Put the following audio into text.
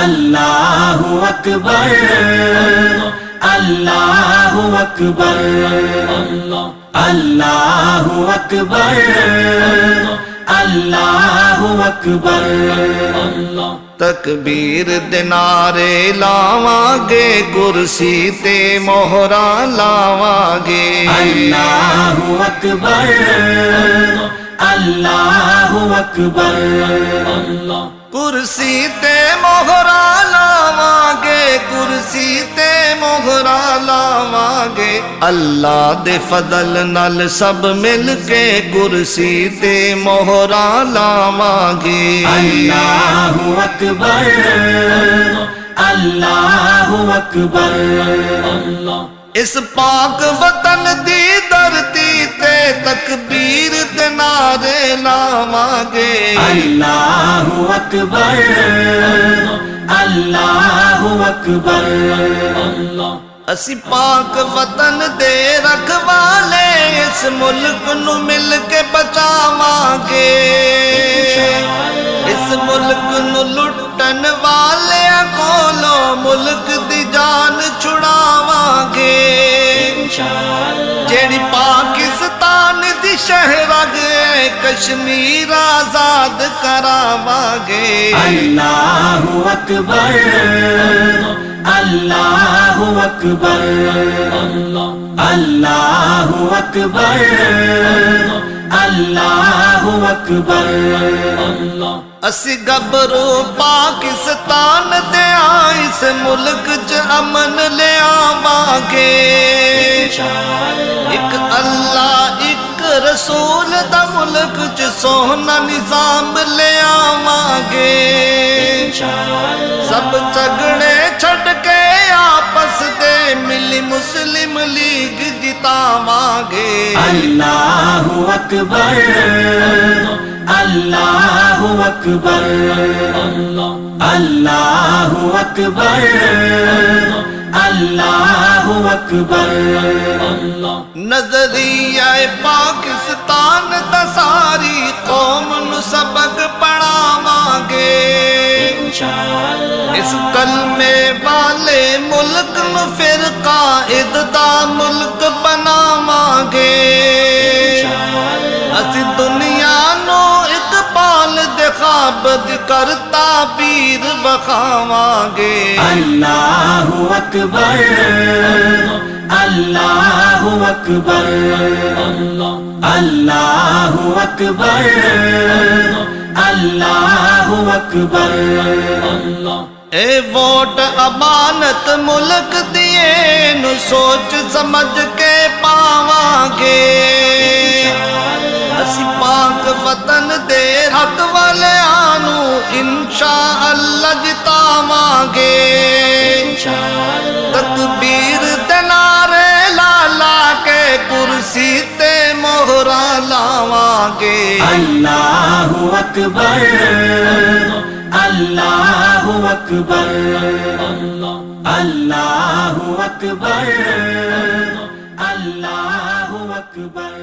اللہ اکبر اللہ اکبر اللہ اکبر اللہ اکبر تکبیر دنارے لاواں گے کرسی تے موہرا لاواں گے اللہ اکبر اللہ اکبر موہرا لاواں گے کرسی تے موہرا لاواں گے اللہ دے فضل نال سب مل کے کرسی تے موہرا لاواں گے اللہ اکبر اللہ اکبر۔ اس پاک وطن دی تکبیر دے نعرے لاواں گے اللہ اکبر۔ اللہ اکبر۔ اسی پاک وطن دے رکھوالے اس ملک نو مل کے بچاواں گے۔ اس ملک نو لٹن والے ہے کشمیر آزاد کراواں گے اللہ اکبر اللہ اکبر اللہ اکبر اللہ اکبر۔ اسی گبرو پاکستان دے اس ملک چ امن لے آواں گے رسول دا ملک چ سونا نظام لے آواں گے۔ سب جگڑے چھڈ کے آپس دے ملی مسلم لیگ جتاواں گے۔ اللہ اکبر اللہ اکبر اللہ اکبر اللہ اکبر۔ نظریہ پاکستان دا ساری قوم سبق پڑھاواں گے اس کلمے والے ملک نو پھر قائد دا ملک بناواں گے اسی دنیا نو اقبال دی کرتا پیر بخاواں گے اللہ اکبر۔ اللہ اکبر اللہ اکبر اللہ اکبر اے ووٹ امانت ملک دیے، نو سوچ سمجھ کے پاواں گے۔ اسی پاک وطن دے حق والے سیتے تے مہرا لاواں گے اللہ اکبر۔ اللہ اکبر۔ اللہ اکبر۔ اللہ اکبر۔